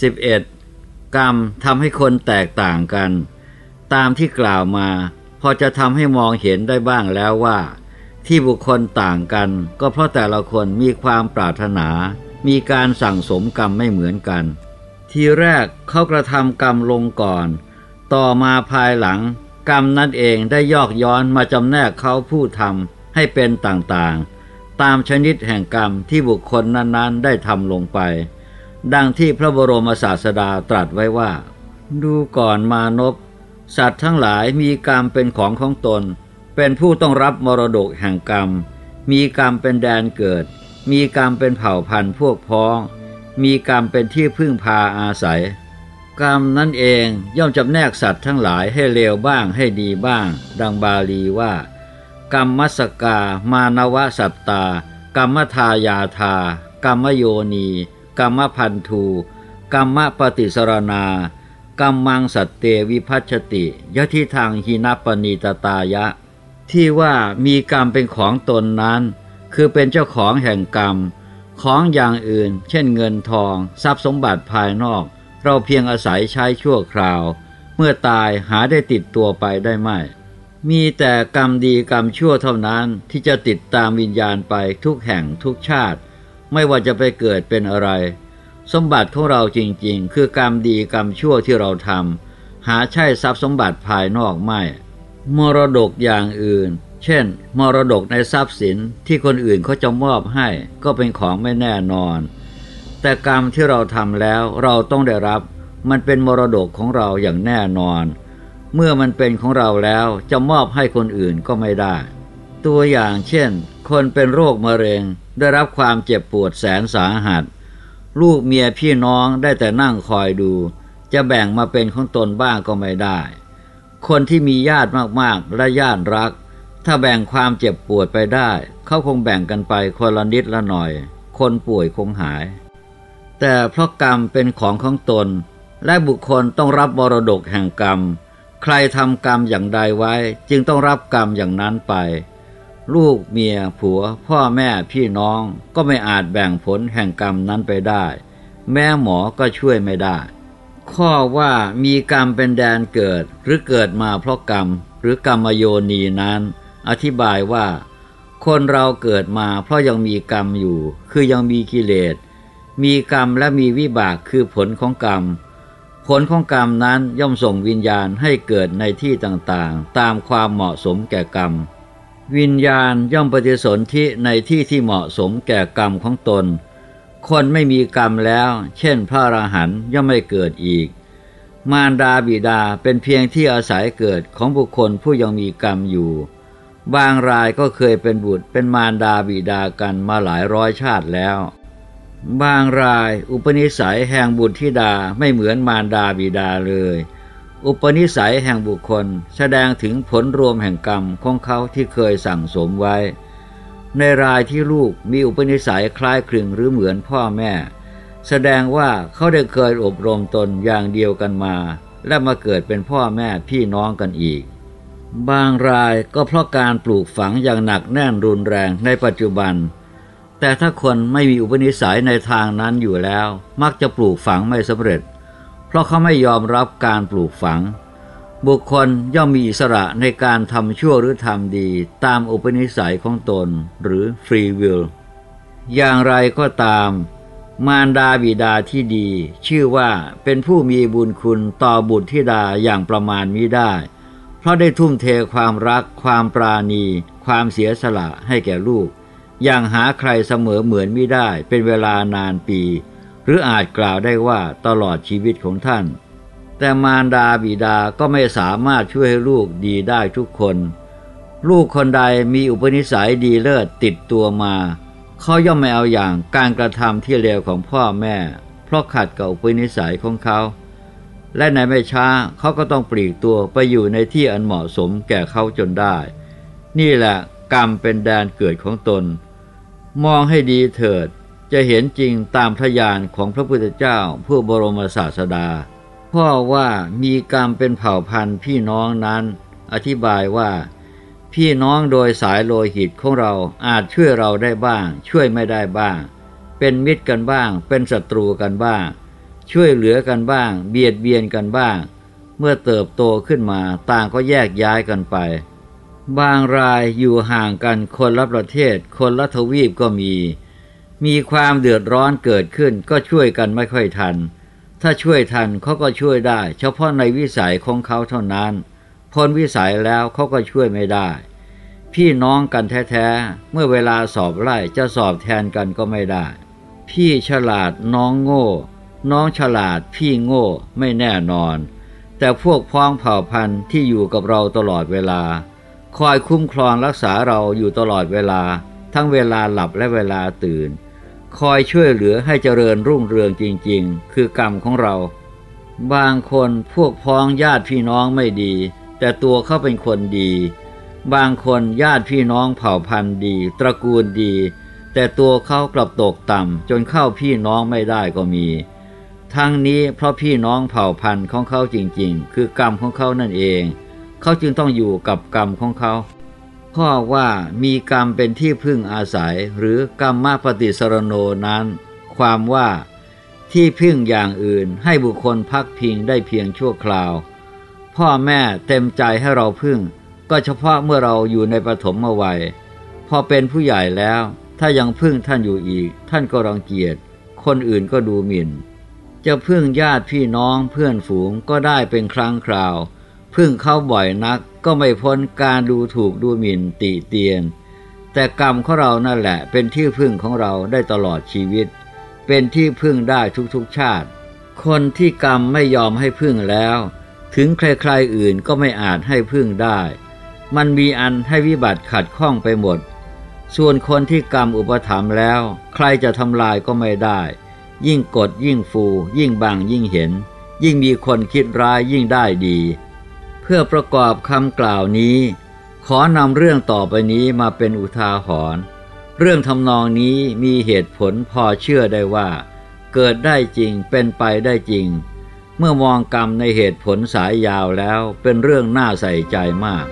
11. กรรมทำให้คนแตกต่างกัน ตามที่กล่าวมาพอจะทำให้มองเห็นได้บ้างแล้วว่า ที่บุคคลต่างกัน ก็เพราะแต่ละคนมีความปรารถนา มีการสั่งสมกรรมไม่เหมือนกัน ทีแรกเขากระทำกรรมลงก่อน ต่อมาภายหลัง กรรมนั่นเองได้ยอกย้อนมาจำแนกเขาผู้ทำให้เป็นต่างๆ ตามชนิดแห่งกรรมที่บุคคลนั้นๆ ได้ทำลงไป ดังที่พระบรมศาสดาตรัสไว้ว่า ดูก่อนมานพสัตว์ทั้งหลายมีกรรมเป็นของของตน เป็นผู้ต้องรับมรดกแห่งกรรม มีกรรมเป็นแดนเกิด มีกรรมเป็นเผ่าพันธุ์พวกพ้อง มีกรรมเป็นที่พึ่งพาอาศัย กรรมนั่นเองย่อมจำแนกสัตว์ทั้งหลายให้เลวบ้างให้ดีบ้าง ดังบาลีว่า กรรมมัสกามานวสัตตา กรรมทายาธากรรมโยนี กรรมพันธูกรรมปฏิสรณากรรมังสัตเตวิพัชติยะทิทางหินปณีตตายะ ที่ว่ามีกรรมเป็นของตนนั้น คือเป็นเจ้าของแห่งกรรม ของอย่างอื่น เช่นเงินทอง ทรัพย์สมบัติภายนอก เราเพียงอาศัยใช้ชั่วคราว เมื่อตายหาได้ติดตัวไปได้ไม่มีแต่กรรมดีกรรมชั่วเท่านั้นที่จะติดตามวิญญาณไปทุกแห่งทุกชาติ ไม่ว่าจะไปเกิดเป็นอะไร สมบัติของเราจริงๆ คือกรรมดีกรรมชั่วที่เราทำหาใช่ทรัพย์สมบัติภายนอกไม่ มรดกอย่างอื่น เช่น มรดกในทรัพย์สินที่คนอื่นเขาจะมอบให้ก็เป็นของไม่แน่นอน แต่กรรมที่เราทำแล้วเราต้องได้รับ มันเป็นมรดกของเราอย่างแน่นอน เมื่อมันเป็นของเราแล้วจะมอบให้คนอื่นก็ไม่ได้ ตัวอย่างเช่น คนเป็นโรคมะเร็ง ได้รับความเจ็บปวดแสนสาหัส ลูกเมียพี่น้องได้แต่นั่งคอยดู จะแบ่งมาเป็นของตนบ้างก็ไม่ได้ คนที่มีญาติมากๆและญาติรัก ถ้าแบ่งความเจ็บปวดไปได้ เขาคงแบ่งกันไปคนละนิดละหน่อย คนป่วยคงหาย แต่เพราะกรรมเป็นของของตน และบุคคลต้องรับมรดกแห่งกรรม ใครทำกรรมอย่างใดไว้จึงต้องรับกรรมอย่างนั้นไป ลูกเมียผัว พ่อแม่พี่น้องก็ไม่อาจแบ่งผลแห่งกรรมนั้นไปได้ แม่หมอก็ช่วยไม่ได้ ข้อว่ามีกรรมเป็นแดนเกิดหรือเกิดมาเพราะกรรม หรือกรรมโยนีนั้น อธิบายว่า คนเราเกิดมาเพราะยังมีกรรมอยู่ คือยังมีกิเลสมีกรรมและมีวิบากคือผลของกรรม ผลของกรรมนั้นย่อมส่งวิญญาณให้เกิดในที่ต่างๆ ตามความเหมาะสมแก่กรรม วิญญาณย่อมปฏิสนธิในที่ที่เหมาะสมแก่กรรมของตน คนไม่มีกรรมแล้ว เช่นพระอรหันต์ย่อมไม่เกิดอีก มารดาบิดาเป็นเพียงที่อาศัยเกิดของบุคคลผู้ยังมีกรรมอยู่ บางรายก็เคยเป็นบุตรเป็นมารดาบิดากันมาหลายร้อยชาติแล้ว บางรายอุปนิสัยแห่งบุตรธิดาไม่เหมือนมารดาบิดาเลย อุปนิสัยแห่งบุคคลแสดงถึงผลรวมแห่งกรรมของเขาที่เคยสั่งสมไว้ ในรายที่ลูกมีอุปนิสัยคล้ายคลึงหรือเหมือนพ่อแม่ แสดงว่าเขาได้เคยอบรมตนอย่างเดียวกันมา และมาเกิดเป็นพ่อแม่พี่น้องกันอีก บางรายก็เพราะการปลูกฝังอย่างหนักแน่นรุนแรงในปัจจุบัน แต่ถ้าคนไม่มีอุปนิสัยในทางนั้นอยู่แล้ว มักจะปลูกฝังไม่สำเร็จ เพราะเขาไม่ยอมรับการปลูกฝัง บุคคลย่อมมีอิสระในการทำชั่วหรือทำดีตามอุปนิสัยของตนหรือฟรีวิลอย่างไรก็ตาม มารดาบิดาที่ดี ชื่อว่าเป็นผู้มีบุญคุณต่อบุตรธิดาอย่างประมาณมิได้ เพราะได้ทุ่มเทความรัก ความปราณี ความเสียสละให้แก่ลูก อย่างหาใครเสมอเหมือนมิได้เป็นเวลานานปี รืออาจกล่าวได้ว่าตลอดชีวิตของท่าน แต่มารดาบิดาก็ไม่สามารถช่วยให้ลูกดีได้ทุกคน ลูกคนใดมีอุปนิสัยดีเลิศติดตัวมาเขาย่อมไม่เอาอย่างการกระทำที่เลวของพ่อแม่ เพราะขัดกับอุปนิสัยของเขา และในไม่ช้าเขาก็ต้องปลีกตัวไปอยู่ในที่อันเหมาะสมแก่เขาจนได้ นี่แหละกรรมเป็นแดนเกิดของตน มองให้ดีเถิด จะเห็นจริงตามพยานของพระพุทธเจ้าผู้บรมศาสดาพ่อว่ามีกรรมเป็นเผ่าพันธุ์พี่น้องนั้น อธิบายว่า พี่น้องโดยสายโลหิตของเราอาจช่วยเราได้บ้าง ช่วยไม่ได้บ้าง เป็นมิตรกันบ้าง เป็นศัตรูกันบ้าง ช่วยเหลือกันบ้าง เบียดเบียนกันบ้าง เมื่อเติบโตขึ้นมาต่างก็แยกย้ายกันไป บางรายอยู่ห่างกันคนละประเทศ คนละทวีปก็มี มีความเดือดร้อนเกิดขึ้นก็ช่วยกันไม่ค่อยทัน ถ้าช่วยทันเขาก็ช่วยได้ เฉพาะในวิสัยของเขาเท่านั้น พ้นวิสัยแล้วเขาก็ช่วยไม่ได้ พี่น้องกันแท้ๆ เมื่อเวลาสอบไล่จะสอบแทนกันก็ไม่ได้ พี่ฉลาดน้องโง่ น้องฉลาดพี่โง่ไม่แน่นอน แต่พวกพ้องเผ่าพันธุ์ที่อยู่กับเราตลอดเวลา คอยคุ้มครองรักษาเราอยู่ตลอดเวลา ทั้งเวลาหลับและเวลาตื่น คอยช่วยเหลือให้เจริญรุ่งเรืองจริงๆ คือกรรมของเรา บางคนพวกพ้องญาติพี่น้องไม่ดี แต่ตัวเขาเป็นคนดี บางคนญาติพี่น้องเผ่าพันธุ์ดี ตระกูลดี แต่ตัวเขากลับตกต่ำจนเข้าพี่น้องไม่ได้ก็มี ทั้งนี้เพราะพี่น้องเผ่าพันธุ์ของเขาจริงๆ คือกรรมของเขานั่นเอง เขาจึงต้องอยู่กับกรรมของเขา ข้อว่ามีกรรมเป็นที่พึ่งอาศัยหรือกรรมมาปฏิสรโนนั้น ความว่าที่พึ่งอย่างอื่นให้บุคคลพักพิงได้เพียงชั่วคราว พ่อแม่เต็มใจให้เราพึ่ง ก็เฉพาะเมื่อเราอยู่ในปฐมวัย พอเป็นผู้ใหญ่แล้ว ถ้ายังพึ่งท่านอยู่อีก ท่านก็รังเกียจ คนอื่นก็ดูหมิ่น จะพึ่งญาติพี่น้องเพื่อนฝูงก็ได้เป็นครั้งคราว พึ่งเข้าบ่อยนัก ก็ไม่พ้นการดูถูกดูหมิ่นติเตียน แต่กรรมของเรานั่นแหละ เป็นที่พึ่งของเราได้ตลอดชีวิต เป็นที่พึ่งได้ทุกๆชาติ คนที่กรรมไม่ยอมให้พึ่งแล้ว ถึงใครๆอื่นก็ไม่อาจให้พึ่งได้ มันมีอันให้วิบัติขัดข้องไปหมด ส่วนคนที่กรรมอุปถัมภ์แล้ว ใครจะทำลายก็ไม่ได้ ยิ่งกดยิ่งฟู ยิ่งบังยิ่งเห็น ยิ่งมีคนคิดร้ายยิ่งได้ดี พื่อประกอบคำกล่าวนี้ ขอนำเรื่องต่อไปนี้มาเป็นอุทาหรณ์เรื่องทำนองนี้มีเหตุผลพอเชื่อได้ว่า เกิดได้จริงเป็นไปได้จริง เมื่อมองกรรมในเหตุผลสายยาวแล้วเป็นเรื่องน่าใส่ใจมาก